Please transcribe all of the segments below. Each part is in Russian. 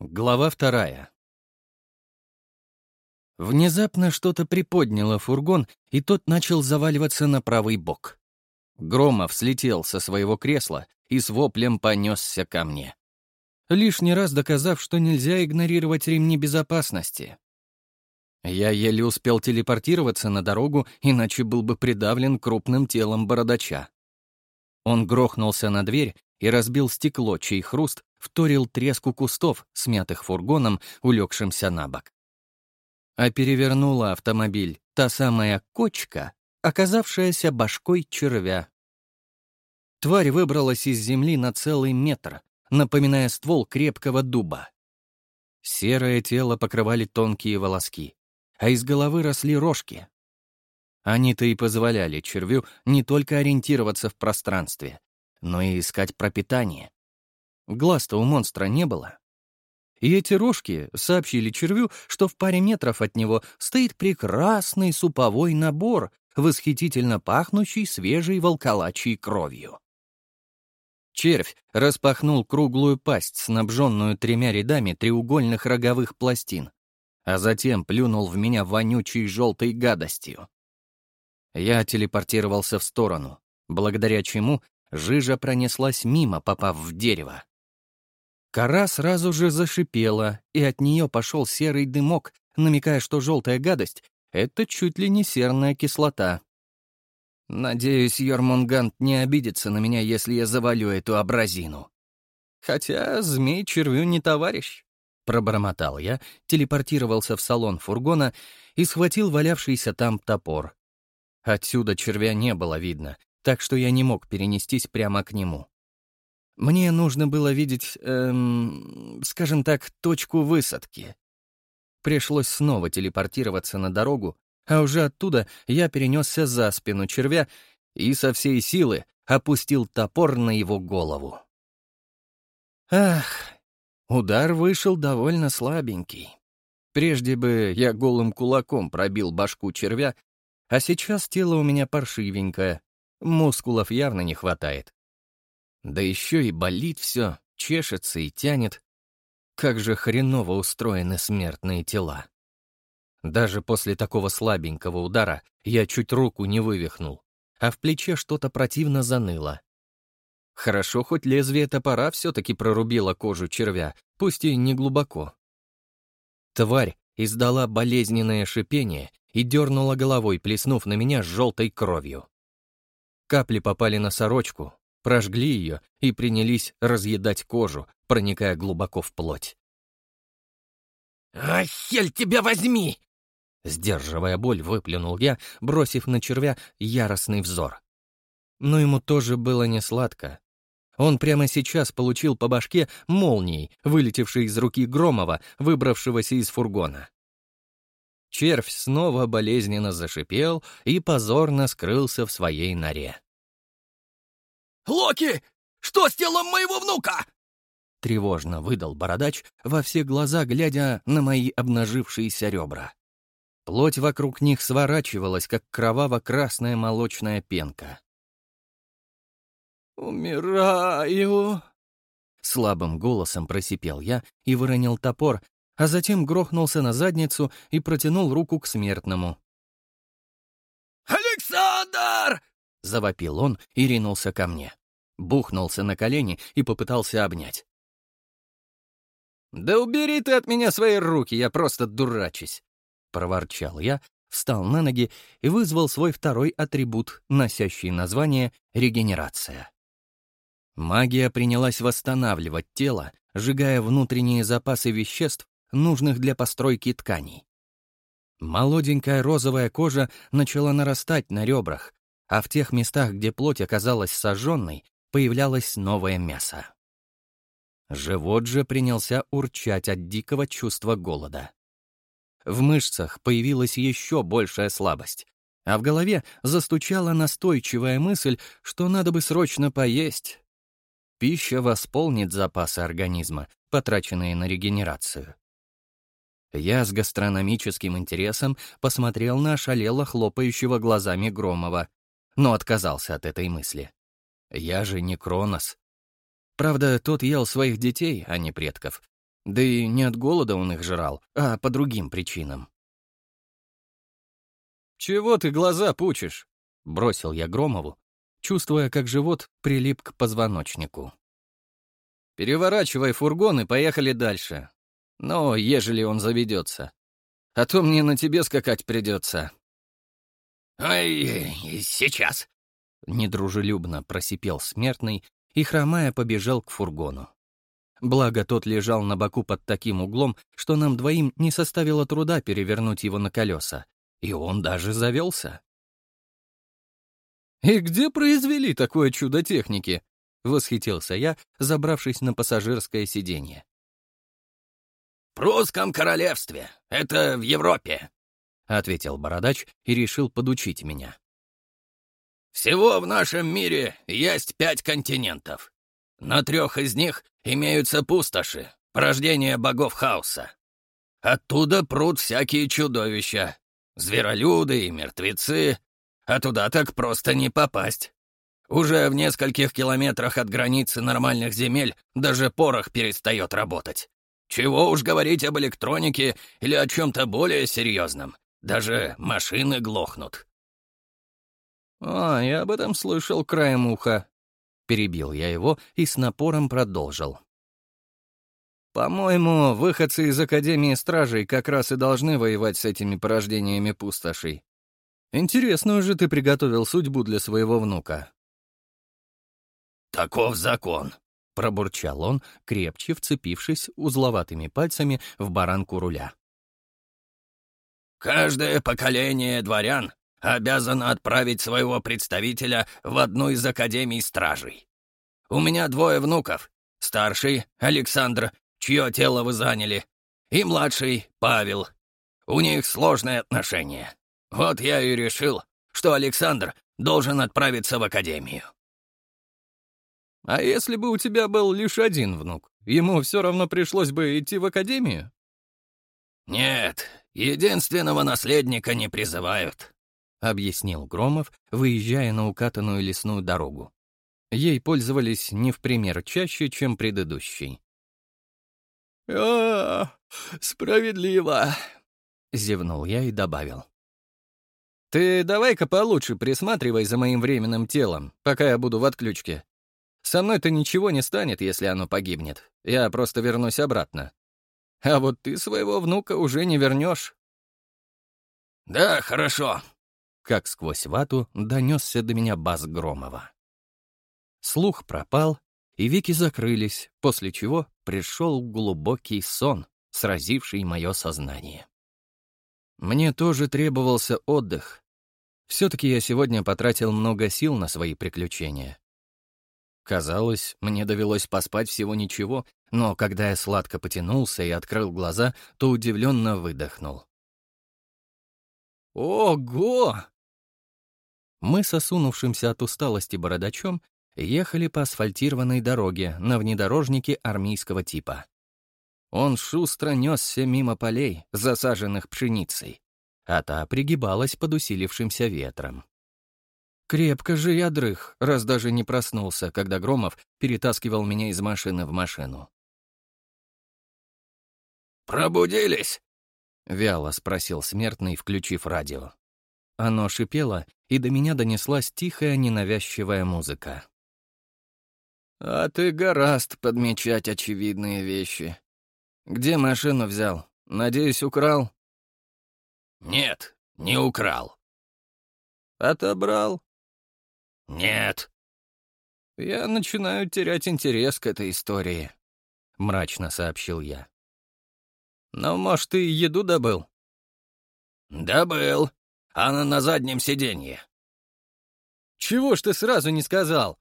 Глава вторая. Внезапно что-то приподняло фургон, и тот начал заваливаться на правый бок. Громов слетел со своего кресла и с воплем понесся ко мне. Лишний раз доказав, что нельзя игнорировать ремни безопасности. Я еле успел телепортироваться на дорогу, иначе был бы придавлен крупным телом бородача. Он грохнулся на дверь и разбил стекло, чей хруст вторил треску кустов, смятых фургоном, улегшимся на бок. А перевернула автомобиль та самая кочка, оказавшаяся башкой червя. Тварь выбралась из земли на целый метр, напоминая ствол крепкого дуба. Серое тело покрывали тонкие волоски, а из головы росли рожки. Они-то и позволяли червю не только ориентироваться в пространстве, но и искать пропитание. Глаз-то у монстра не было. И эти рожки сообщили червю, что в паре метров от него стоит прекрасный суповой набор, восхитительно пахнущий свежей волколачьей кровью. Червь распахнул круглую пасть, снабженную тремя рядами треугольных роговых пластин, а затем плюнул в меня вонючей желтой гадостью. Я телепортировался в сторону, благодаря чему жижа пронеслась мимо, попав в дерево. Кора сразу же зашипела, и от нее пошел серый дымок, намекая, что желтая гадость — это чуть ли не серная кислота. Надеюсь, Йормунгант не обидится на меня, если я завалю эту абразину. Хотя змей червю не товарищ. Пробормотал я, телепортировался в салон фургона и схватил валявшийся там топор. Отсюда червя не было видно, так что я не мог перенестись прямо к нему. Мне нужно было видеть, эм, скажем так, точку высадки. Пришлось снова телепортироваться на дорогу, а уже оттуда я перенесся за спину червя и со всей силы опустил топор на его голову. Ах, удар вышел довольно слабенький. Прежде бы я голым кулаком пробил башку червя, а сейчас тело у меня паршивенькое, мускулов явно не хватает. Да еще и болит все, чешется и тянет. Как же хреново устроены смертные тела. Даже после такого слабенького удара я чуть руку не вывихнул, а в плече что-то противно заныло. Хорошо, хоть лезвие топора все-таки прорубило кожу червя, пусть и не глубоко. Тварь издала болезненное шипение и дернула головой, плеснув на меня желтой кровью. Капли попали на сорочку, прожгли ее и принялись разъедать кожу, проникая глубоко в плоть. «А хель тебя возьми!» Сдерживая боль, выплюнул я, бросив на червя яростный взор. Но ему тоже было не сладко. Он прямо сейчас получил по башке молнией, вылетевшей из руки Громова, выбравшегося из фургона. Червь снова болезненно зашипел и позорно скрылся в своей норе. «Локи, что с телом моего внука?» Тревожно выдал бородач, во все глаза глядя на мои обнажившиеся ребра. Плоть вокруг них сворачивалась, как кроваво-красная молочная пенка. «Умираю!» Слабым голосом просипел я и выронил топор, а затем грохнулся на задницу и протянул руку к смертному. «Александр!» — завопил он и ринулся ко мне. Бухнулся на колени и попытался обнять. «Да убери ты от меня свои руки, я просто дурачусь!» — проворчал я, встал на ноги и вызвал свой второй атрибут, носящий название «регенерация». Магия принялась восстанавливать тело, сжигая внутренние запасы веществ, нужных для постройки тканей. Молоденькая розовая кожа начала нарастать на ребрах, а в тех местах, где плоть оказалась сожженной, появлялось новое мясо. Живот же принялся урчать от дикого чувства голода. В мышцах появилась еще большая слабость, а в голове застучала настойчивая мысль, что надо бы срочно поесть. Пища восполнит запасы организма, потраченные на регенерацию. Я с гастрономическим интересом посмотрел на ошалело хлопающего глазами Громова, но отказался от этой мысли. Я же не Кронос. Правда, тот ел своих детей, а не предков. Да и не от голода он их жрал, а по другим причинам. «Чего ты глаза пучишь?» — бросил я Громову, чувствуя, как живот прилип к позвоночнику. «Переворачивай фургон и поехали дальше. Но ежели он заведется. А то мне на тебе скакать придется». «Ай, сейчас!» — недружелюбно просипел смертный и, хромая, побежал к фургону. Благо, тот лежал на боку под таким углом, что нам двоим не составило труда перевернуть его на колеса. И он даже завелся. «И где произвели такое чудо техники?» — восхитился я, забравшись на пассажирское сиденье. «В прусском королевстве. Это в Европе», — ответил бородач и решил подучить меня. «Всего в нашем мире есть пять континентов. На трех из них имеются пустоши, порождение богов хаоса. Оттуда прут всякие чудовища, зверолюды и мертвецы, а туда так просто не попасть. Уже в нескольких километрах от границы нормальных земель даже порох перестает работать. Чего уж говорить об электронике или о чем-то более серьезном. Даже машины глохнут. «А, я об этом слышал краем уха», — перебил я его и с напором продолжил. «По-моему, выходцы из Академии Стражей как раз и должны воевать с этими порождениями пустошей. Интересную же ты приготовил судьбу для своего внука». «Таков закон», — пробурчал он, крепче вцепившись узловатыми пальцами в баранку руля. «Каждое поколение дворян обязано отправить своего представителя в одну из академий стражей. У меня двое внуков. Старший — Александр, чье тело вы заняли, и младший — Павел. У них сложные отношения. Вот я и решил, что Александр должен отправиться в академию. А если бы у тебя был лишь один внук, ему все равно пришлось бы идти в академию? Нет, единственного наследника не призывают, объяснил Громов, выезжая на укатанную лесную дорогу. Ей пользовались не в пример чаще, чем предыдущий. «А, справедливо!» — зевнул я и добавил. «Ты давай-ка получше присматривай за моим временным телом, пока я буду в отключке. Со мной-то ничего не станет, если оно погибнет. Я просто вернусь обратно. А вот ты своего внука уже не вернешь. «Да, хорошо», — как сквозь вату донесся до меня бас Громова. Слух пропал, и веки закрылись, после чего пришел глубокий сон, сразивший мое сознание. Мне тоже требовался отдых, все-таки я сегодня потратил много сил на свои приключения. Казалось, мне довелось поспать всего ничего, но когда я сладко потянулся и открыл глаза, то удивленно выдохнул. «Ого!» Мы с осунувшимся от усталости бородачом ехали по асфальтированной дороге на внедорожнике армейского типа. Он шустро несся мимо полей, засаженных пшеницей а та пригибалась под усилившимся ветром. Крепко же я дрых, раз даже не проснулся, когда Громов перетаскивал меня из машины в машину. «Пробудились?» — вяло спросил смертный, включив радио. Оно шипело, и до меня донеслась тихая, ненавязчивая музыка. «А ты гораст подмечать очевидные вещи. Где машину взял? Надеюсь, украл?» «Нет, не украл». «Отобрал?» «Нет». «Я начинаю терять интерес к этой истории», — мрачно сообщил я. «Но, может, ты еду добыл?» «Добыл. Она на заднем сиденье». «Чего ж ты сразу не сказал?»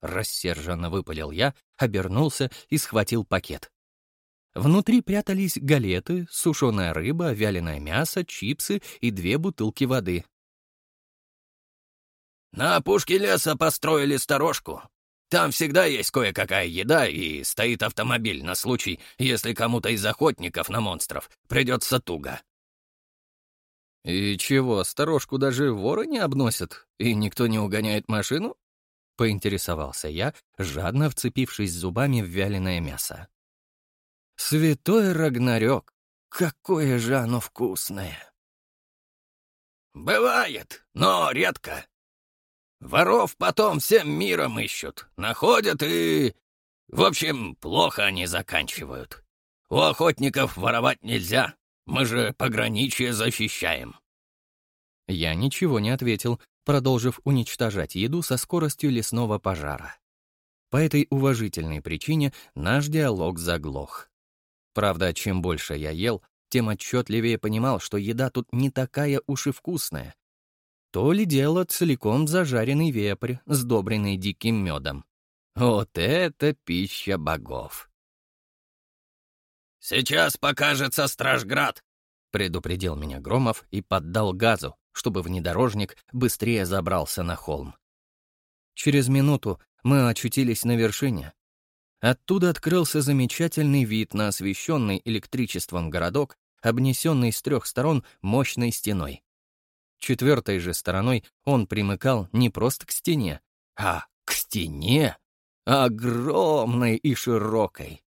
Рассерженно выпалил я, обернулся и схватил пакет. Внутри прятались галеты, сушеная рыба, вяленое мясо, чипсы и две бутылки воды. «На опушке леса построили сторожку. Там всегда есть кое-какая еда и стоит автомобиль на случай, если кому-то из охотников на монстров придется туго». «И чего, сторожку даже воры не обносят, и никто не угоняет машину?» — поинтересовался я, жадно вцепившись зубами в вяленое мясо. Святой Рагнарёк, какое же оно вкусное! «Бывает, но редко. Воров потом всем миром ищут, находят и... В общем, плохо они заканчивают. У охотников воровать нельзя, мы же пограничье защищаем». Я ничего не ответил, продолжив уничтожать еду со скоростью лесного пожара. По этой уважительной причине наш диалог заглох. Правда, чем больше я ел, тем отчетливее понимал, что еда тут не такая уж и вкусная. То ли дело целиком зажаренный вепрь, сдобренный диким медом. Вот это пища богов! «Сейчас покажется Стражград!» — предупредил меня Громов и поддал газу, чтобы внедорожник быстрее забрался на холм. Через минуту мы очутились на вершине. Оттуда открылся замечательный вид на освещенный электричеством городок, обнесенный с трех сторон мощной стеной. Четвертой же стороной он примыкал не просто к стене, а к стене, огромной и широкой.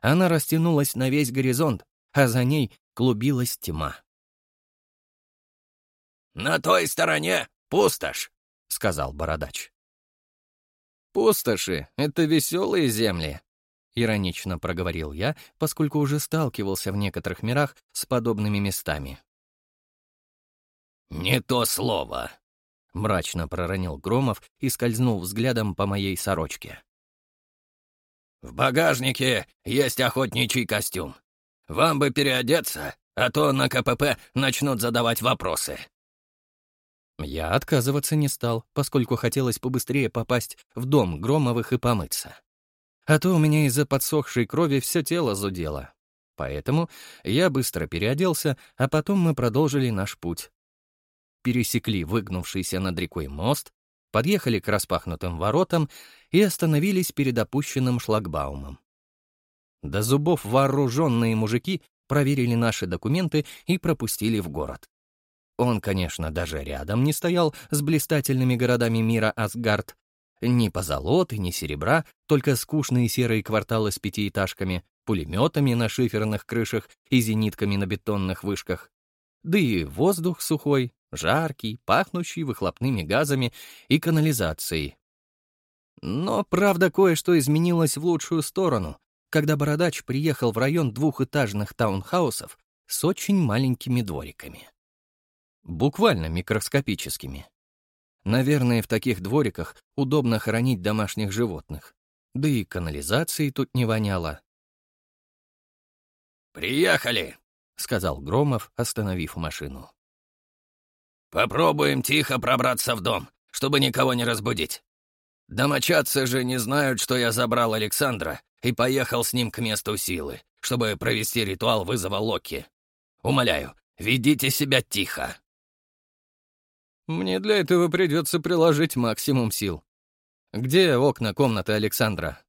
Она растянулась на весь горизонт, а за ней клубилась тьма. «На той стороне пустошь», — сказал бородач. «Пустоши — это веселые земли», — иронично проговорил я, поскольку уже сталкивался в некоторых мирах с подобными местами. «Не то слово», — мрачно проронил Громов и скользнул взглядом по моей сорочке. «В багажнике есть охотничий костюм. Вам бы переодеться, а то на КПП начнут задавать вопросы». Я отказываться не стал, поскольку хотелось побыстрее попасть в дом Громовых и помыться. А то у меня из-за подсохшей крови все тело зудело. Поэтому я быстро переоделся, а потом мы продолжили наш путь. Пересекли выгнувшийся над рекой мост, подъехали к распахнутым воротам и остановились перед опущенным шлагбаумом. До зубов вооруженные мужики проверили наши документы и пропустили в город. Он, конечно, даже рядом не стоял с блистательными городами мира Асгард. Ни позолоты, ни серебра, только скучные серые кварталы с пятиэтажками, пулеметами на шиферных крышах и зенитками на бетонных вышках. Да и воздух сухой, жаркий, пахнущий выхлопными газами и канализацией. Но, правда, кое-что изменилось в лучшую сторону, когда Бородач приехал в район двухэтажных таунхаусов с очень маленькими двориками. Буквально микроскопическими. Наверное, в таких двориках удобно хоронить домашних животных. Да и канализации тут не воняло. «Приехали!» — сказал Громов, остановив машину. «Попробуем тихо пробраться в дом, чтобы никого не разбудить. Домочадцы же не знают, что я забрал Александра и поехал с ним к месту силы, чтобы провести ритуал вызова Локи. Умоляю, ведите себя тихо». Мне для этого придется приложить максимум сил. Где окна комнаты Александра?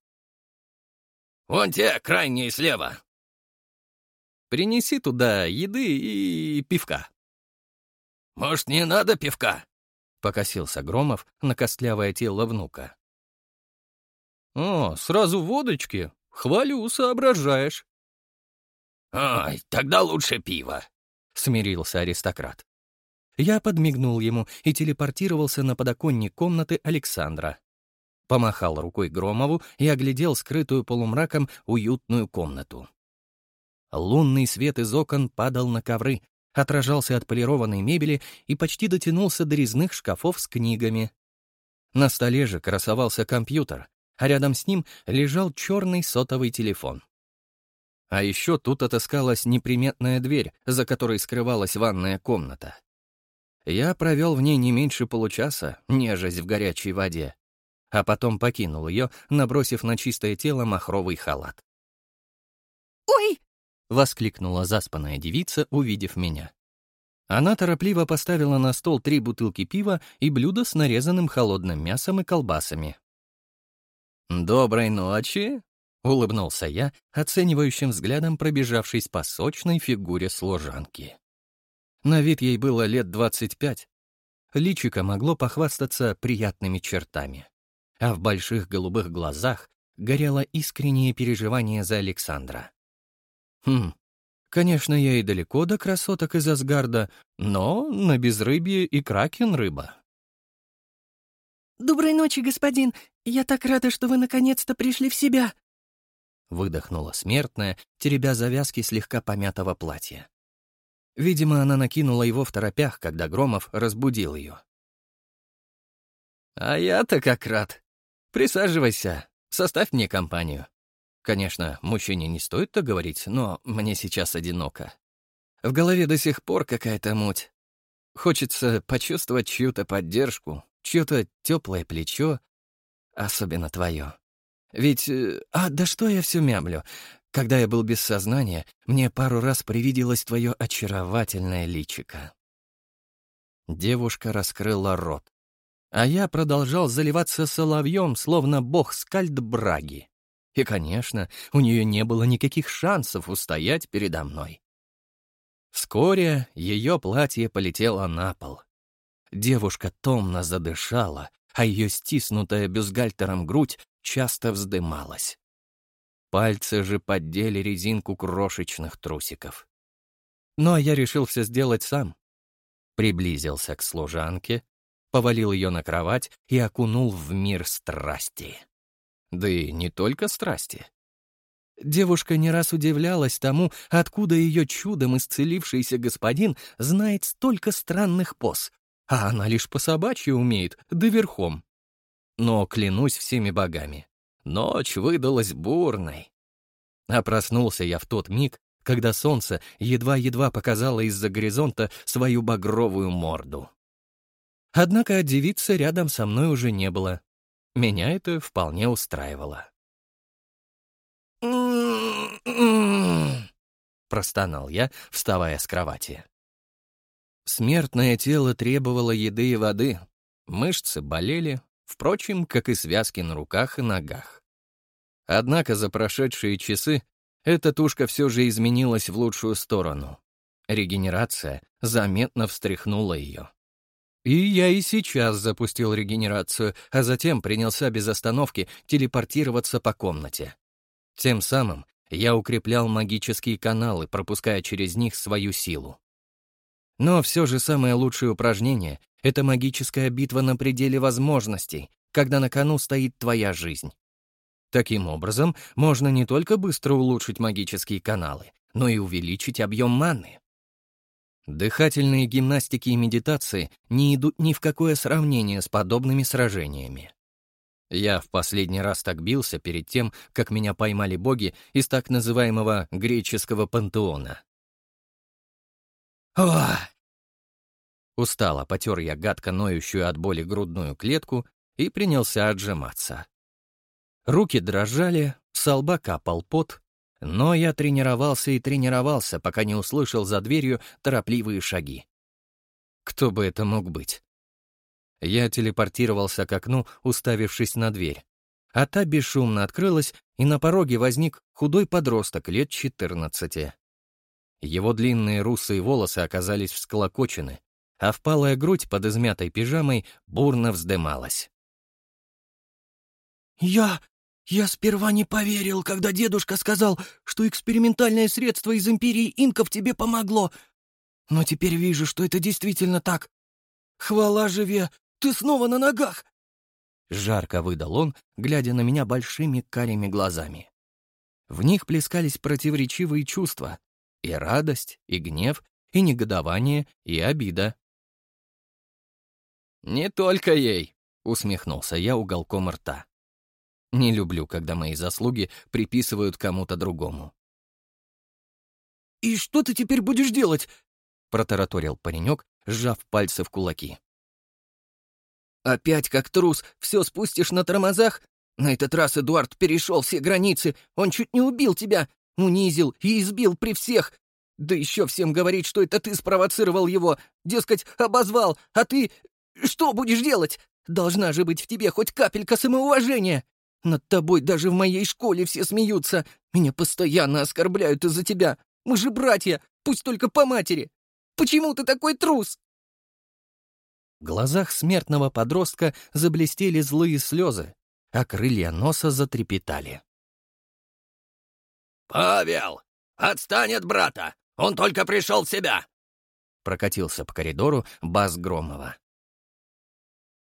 Вон те, крайние слева. Принеси туда еды и пивка. Может, не надо пивка? Покосился Громов на костлявое тело внука. «О, сразу водочки? Хвалю, соображаешь». «Ай, тогда лучше пиво», — смирился аристократ. Я подмигнул ему и телепортировался на подоконник комнаты Александра. Помахал рукой Громову и оглядел скрытую полумраком уютную комнату. Лунный свет из окон падал на ковры, отражался от полированной мебели и почти дотянулся до резных шкафов с книгами. На столе же красовался компьютер, а рядом с ним лежал черный сотовый телефон. А еще тут отыскалась неприметная дверь, за которой скрывалась ванная комната. Я провел в ней не меньше получаса, нежесть в горячей воде, а потом покинул ее, набросив на чистое тело махровый халат. «Ой!» — воскликнула заспанная девица, увидев меня. Она торопливо поставила на стол три бутылки пива и блюдо с нарезанным холодным мясом и колбасами. «Доброй ночи!» — улыбнулся я, оценивающим взглядом пробежавшись по сочной фигуре служанки. На вид ей было лет 25. Личико могло похвастаться приятными чертами. А в больших голубых глазах горело искреннее переживание за Александра. Хм, конечно, я и далеко до красоток из Асгарда, но на безрыбье и кракен рыба. «Доброй ночи, господин. Я так рада, что вы наконец-то пришли в себя!» Выдохнула смертная, теребя завязки слегка помятого платья. Видимо, она накинула его в торопях, когда Громов разбудил ее. «А я-то как рад. Присаживайся, составь мне компанию. Конечно, мужчине не стоит так говорить, но мне сейчас одиноко. В голове до сих пор какая-то муть. Хочется почувствовать чью-то поддержку, чье-то теплое плечо, особенно твое. Ведь... Э, а, да что я все мямлю? Когда я был без сознания, мне пару раз привиделось твое очаровательное личико. Девушка раскрыла рот. А я продолжал заливаться соловьем, словно бог скальд-браги. И, конечно, у нее не было никаких шансов устоять передо мной. Вскоре ее платье полетело на пол. Девушка томно задышала, а ее стиснутая бюстгальтером грудь часто вздымалась. Пальцы же поддели резинку крошечных трусиков. Но я решил все сделать сам. Приблизился к служанке, повалил ее на кровать и окунул в мир страсти. Да и не только страсти. Девушка не раз удивлялась тому, откуда ее чудом исцелившийся господин знает столько странных поз, а она лишь по собачьи умеет, да верхом. Но клянусь всеми богами, Ночь выдалась бурной. А проснулся я в тот миг, когда солнце едва-едва показало из-за горизонта свою багровую морду. Однако девицы рядом со мной уже не было. Меня это вполне устраивало. простонал я, вставая с кровати. Смертное тело требовало еды и воды, мышцы болели, Впрочем, как и связки на руках и ногах. Однако за прошедшие часы эта тушка все же изменилась в лучшую сторону. Регенерация заметно встряхнула ее. И я и сейчас запустил регенерацию, а затем принялся без остановки телепортироваться по комнате. Тем самым я укреплял магические каналы, пропуская через них свою силу. Но все же самое лучшее упражнение это магическая битва на пределе возможностей, когда на кону стоит твоя жизнь. Таким образом, можно не только быстро улучшить магические каналы, но и увеличить объем маны. Дыхательные гимнастики и медитации не идут ни в какое сравнение с подобными сражениями. Я в последний раз так бился перед тем, как меня поймали боги из так называемого греческого пантеона. Ох, Устало потер я гадко ноющую от боли грудную клетку и принялся отжиматься. Руки дрожали, с лба капал пот, но я тренировался и тренировался, пока не услышал за дверью торопливые шаги. Кто бы это мог быть? Я телепортировался к окну, уставившись на дверь. А та бесшумно открылась, и на пороге возник худой подросток лет 14. Его длинные русые волосы оказались всколокочены, а впалая грудь под измятой пижамой бурно вздымалась. «Я... я сперва не поверил, когда дедушка сказал, что экспериментальное средство из империи инков тебе помогло. Но теперь вижу, что это действительно так. Хвала живе, ты снова на ногах!» Жарко выдал он, глядя на меня большими карими глазами. В них плескались противоречивые чувства — и радость, и гнев, и негодование, и обида. «Не только ей», — усмехнулся я уголком рта. Не люблю, когда мои заслуги приписывают кому-то другому. «И что ты теперь будешь делать?» — протараторил паренек, сжав пальцы в кулаки. «Опять как трус, все спустишь на тормозах? На этот раз Эдуард перешел все границы, он чуть не убил тебя, унизил и избил при всех. Да еще всем говорит, что это ты спровоцировал его, дескать, обозвал, а ты что будешь делать? Должна же быть в тебе хоть капелька самоуважения. Над тобой даже в моей школе все смеются. Меня постоянно оскорбляют из-за тебя. Мы же братья, пусть только по матери. Почему ты такой трус?» В глазах смертного подростка заблестели злые слезы, а крылья носа затрепетали. «Павел, Отстань от брата! Он только пришел в себя!» Прокатился по коридору бас Громова.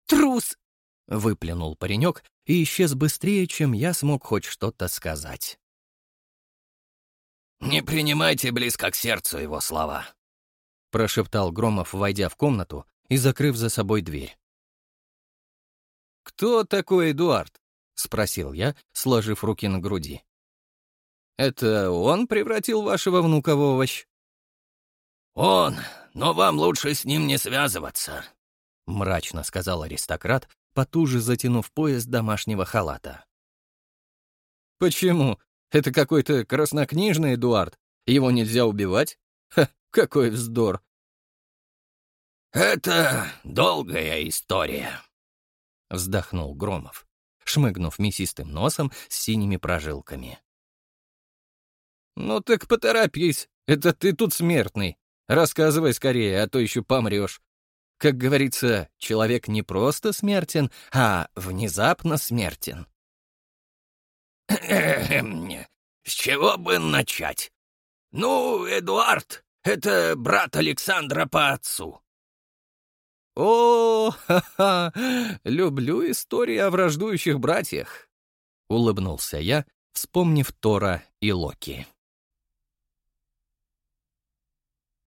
«Трус!» — выплюнул паренек и исчез быстрее, чем я смог хоть что-то сказать. «Не принимайте близко к сердцу его слова», — прошептал Громов, войдя в комнату и закрыв за собой дверь. «Кто такой Эдуард?» — спросил я, сложив руки на груди. «Это он превратил вашего внука в овощ?» «Он, но вам лучше с ним не связываться», — мрачно сказал аристократ, потуже затянув пояс домашнего халата. «Почему? Это какой-то краснокнижный Эдуард. Его нельзя убивать? Ха, какой вздор!» «Это долгая история», — вздохнул Громов, шмыгнув мясистым носом с синими прожилками. «Ну так поторопись, это ты тут смертный. Рассказывай скорее, а то еще помрешь. Как говорится, человек не просто смертен, а внезапно смертен». «С чего бы начать? Ну, Эдуард, это брат Александра по отцу. «О, ха-ха! Люблю истории о враждующих братьях!» — улыбнулся я, вспомнив Тора и Локи.